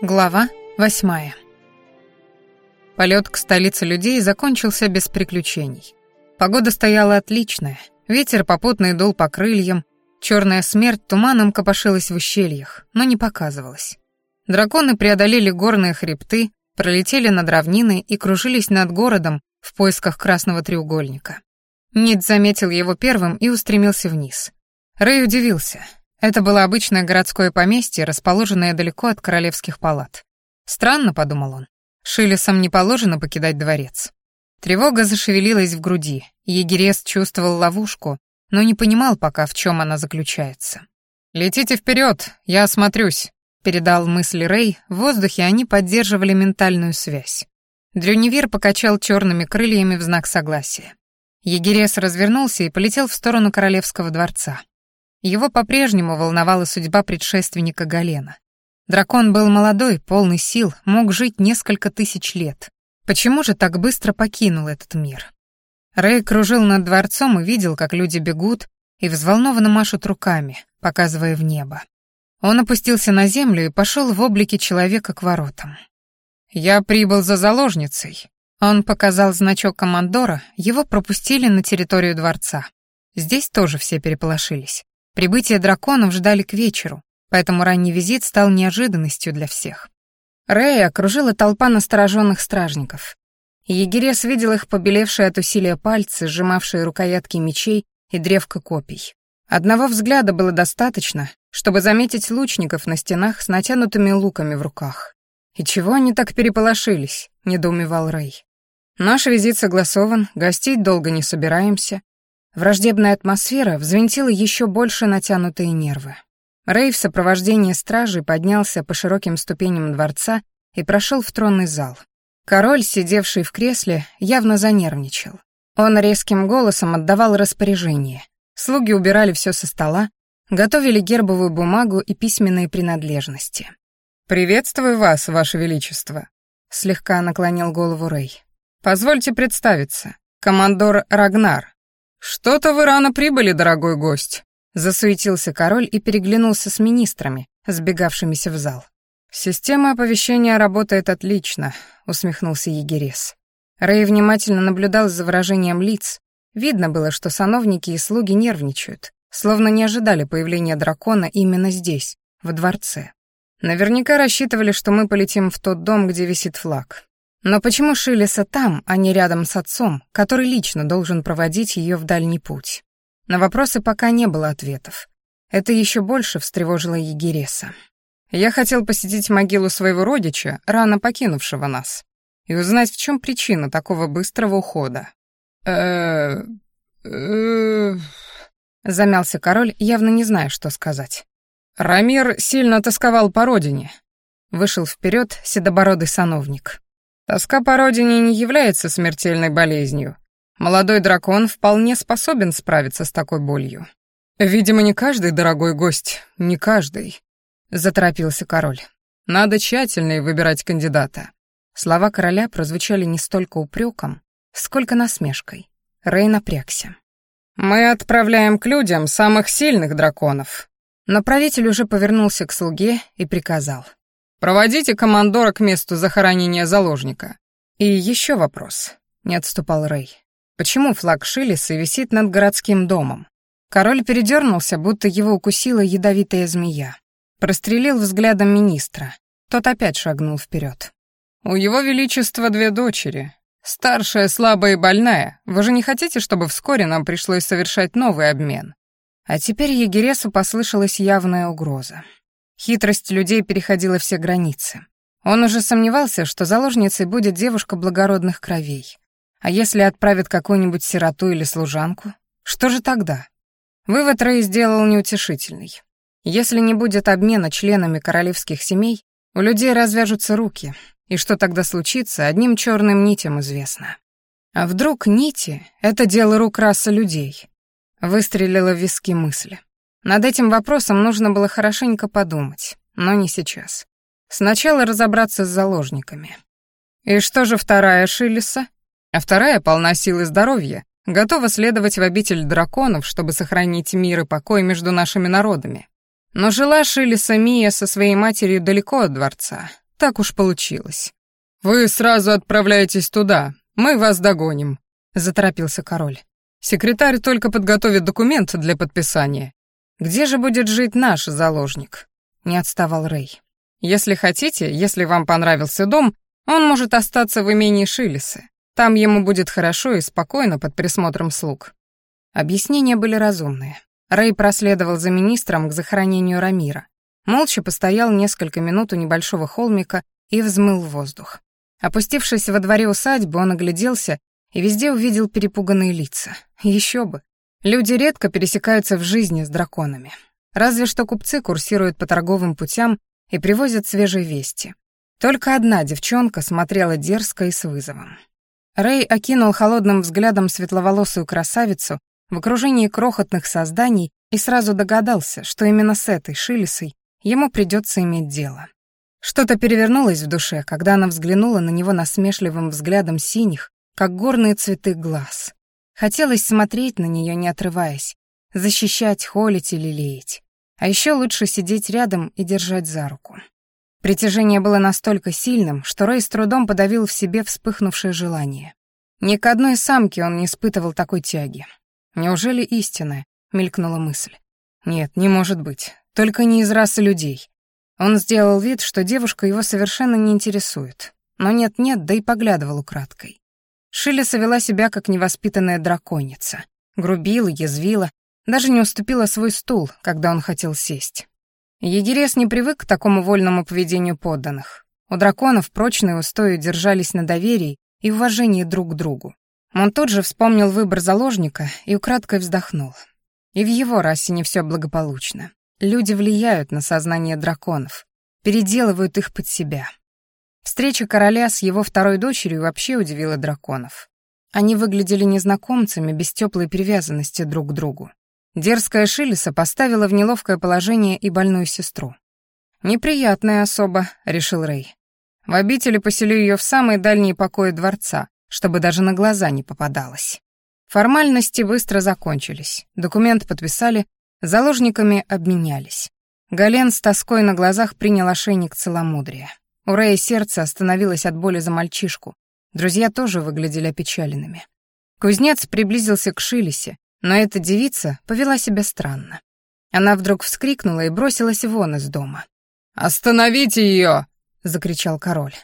Глава восьмая. Полет к столице людей закончился без приключений. Погода стояла отличная, ветер попутный дул по крыльям, черная смерть туманом копошилась в ущельях, но не показывалась. Драконы преодолели горные хребты, пролетели над равниной и кружились над городом в поисках красного треугольника. Нид заметил его первым и устремился вниз. Рэй удивился. Это было обычное городское поместье, расположенное далеко от королевских палат. Странно, подумал он. Шилесам не положено покидать дворец. Тревога зашевелилась в груди, егерес чувствовал ловушку, но не понимал пока, в чем она заключается. «Летите вперед, я осмотрюсь», — передал мысли Рэй, в воздухе они поддерживали ментальную связь. Дрюневир покачал черными крыльями в знак согласия. Егерес развернулся и полетел в сторону королевского дворца. Его по-прежнему волновала судьба предшественника Галена. Дракон был молодой, полный сил, мог жить несколько тысяч лет. Почему же так быстро покинул этот мир? Рэй кружил над дворцом и видел, как люди бегут и взволнованно машут руками, показывая в небо. Он опустился на землю и пошел в облике человека к воротам. «Я прибыл за заложницей». Он показал значок командора, его пропустили на территорию дворца. Здесь тоже все переполошились. Прибытие драконов ждали к вечеру, поэтому ранний визит стал неожиданностью для всех. Рэя окружила толпа настороженных стражников. Егерес видел их побелевшие от усилия пальцы, сжимавшие рукоятки мечей и древко копий. Одного взгляда было достаточно, чтобы заметить лучников на стенах с натянутыми луками в руках. «И чего они так переполошились?» — недоумевал Рэй. «Наш визит согласован, гостить долго не собираемся, Враждебная атмосфера взвинтила еще больше натянутые нервы. Рэй в сопровождении стражи поднялся по широким ступеням дворца и прошел в тронный зал. Король, сидевший в кресле, явно занервничал. Он резким голосом отдавал распоряжение. Слуги убирали все со стола, готовили гербовую бумагу и письменные принадлежности. «Приветствую вас, ваше величество», — слегка наклонил голову Рэй. «Позвольте представиться. Командор Рагнар, «Что-то вы рано прибыли, дорогой гость», — засуетился король и переглянулся с министрами, сбегавшимися в зал. «Система оповещения работает отлично», — усмехнулся егерес. Рэй внимательно наблюдал за выражением лиц. Видно было, что сановники и слуги нервничают, словно не ожидали появления дракона именно здесь, в дворце. Наверняка рассчитывали, что мы полетим в тот дом, где висит флаг. Но почему Шилеса там, а не рядом с отцом, который лично должен проводить ее в дальний путь? На вопросы пока не было ответов. Это еще больше встревожило Егереса. Я хотел посетить могилу своего родича, рано покинувшего нас, и узнать, в чем причина такого быстрого ухода. э э Замялся король, явно не зная, что сказать. Рамир сильно тосковал по родине. Вышел вперед седобородый сановник. Тоска по родине не является смертельной болезнью. Молодой дракон вполне способен справиться с такой болью. Видимо, не каждый дорогой гость, не каждый, заторопился король. Надо тщательнее выбирать кандидата. Слова короля прозвучали не столько упреком, сколько насмешкой. Рей напрягся. Мы отправляем к людям самых сильных драконов. Но правитель уже повернулся к слуге и приказал: Проводите командора к месту захоронения заложника. И еще вопрос. Не отступал Рэй. Почему флаг Шилиса висит над городским домом? Король передернулся, будто его укусила ядовитая змея. Прострелил взглядом министра. Тот опять шагнул вперед. «У его величества две дочери. Старшая слабая и больная. Вы же не хотите, чтобы вскоре нам пришлось совершать новый обмен?» А теперь Егересу послышалась явная угроза. Хитрость людей переходила все границы. Он уже сомневался, что заложницей будет девушка благородных кровей. А если отправят какую-нибудь сироту или служанку? Что же тогда? Вывод Рэй сделал неутешительный. Если не будет обмена членами королевских семей, у людей развяжутся руки, и что тогда случится, одним черным нитям известно. А вдруг нити — это дело рук расы людей? Выстрелила в виски мысли. Над этим вопросом нужно было хорошенько подумать, но не сейчас. Сначала разобраться с заложниками. И что же вторая Шилиса? А вторая полна сил и здоровья, готова следовать в обитель драконов, чтобы сохранить мир и покой между нашими народами. Но жила Шилиса Мия со своей матерью далеко от дворца, Так уж получилось. «Вы сразу отправляетесь туда, мы вас догоним», — заторопился король. «Секретарь только подготовит документ для подписания. Где же будет жить наш заложник?» — не отставал Рэй. «Если хотите, если вам понравился дом, он может остаться в имении Шилисы. Там ему будет хорошо и спокойно под присмотром слуг». Объяснения были разумные. Рэй проследовал за министром к захоронению Рамира. Молча постоял несколько минут у небольшого холмика и взмыл воздух. Опустившись во дворе усадьбы, он огляделся и везде увидел перепуганные лица. Еще бы. Люди редко пересекаются в жизни с драконами. Разве что купцы курсируют по торговым путям и привозят свежие вести. Только одна девчонка смотрела дерзко и с вызовом. Рэй окинул холодным взглядом светловолосую красавицу в окружении крохотных созданий и сразу догадался, что именно с этой Шилисой ему придется иметь дело. Что-то перевернулось в душе, когда она взглянула на него насмешливым взглядом синих, как горные цветы глаз. Хотелось смотреть на нее, не отрываясь, защищать, холить или лелеять. А еще лучше сидеть рядом и держать за руку. Притяжение было настолько сильным, что Рэй с трудом подавил в себе вспыхнувшее желание. Ни к одной самке он не испытывал такой тяги. «Неужели истинная?» — мелькнула мысль. «Нет, не может быть. Только не из расы людей. Он сделал вид, что девушка его совершенно не интересует. Но нет-нет, да и поглядывал украдкой. Шилиса вела себя как невоспитанная драконица. Грубила, язвила, даже не уступила свой стул, когда он хотел сесть. Егерес не привык к такому вольному поведению подданных. У драконов прочные устои держались на доверии и уважении друг к другу. Он тут же вспомнил выбор заложника и украдкой вздохнул. И в его расе не все благополучно. Люди влияют на сознание драконов, переделывают их под себя. Встреча короля с его второй дочерью вообще удивила драконов. Они выглядели незнакомцами без теплой привязанности друг к другу. Дерзкая Шилиса поставила в неловкое положение и больную сестру. «Неприятная особа», — решил Рэй. «В обители поселю ее в самые дальние покои дворца, чтобы даже на глаза не попадалась». Формальности быстро закончились. Документ подписали, Заложниками обменялись. Гален с тоской на глазах принял ошейник целомудрия. У Рэя сердце остановилось от боли за мальчишку. Друзья тоже выглядели опечаленными. Кузнец приблизился к Шилисе, но эта девица повела себя странно. Она вдруг вскрикнула и бросилась вон из дома. «Остановите ее!» — закричал король.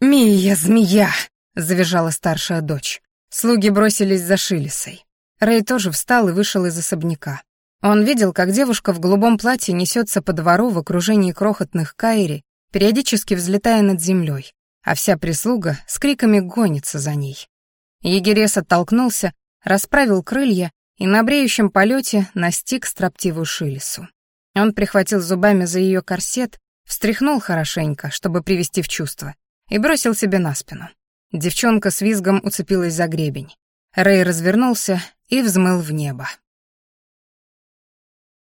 «Мия, змея!» — завизжала старшая дочь. Слуги бросились за Шилисой. Рэй тоже встал и вышел из особняка. Он видел, как девушка в голубом платье несется по двору в окружении крохотных кайри, периодически взлетая над землей, а вся прислуга с криками гонится за ней. Егерес оттолкнулся, расправил крылья и на бреющем полете настиг строптивую Шилису. Он прихватил зубами за ее корсет, встряхнул хорошенько, чтобы привести в чувство, и бросил себе на спину. Девчонка с визгом уцепилась за гребень. Рэй развернулся и взмыл в небо.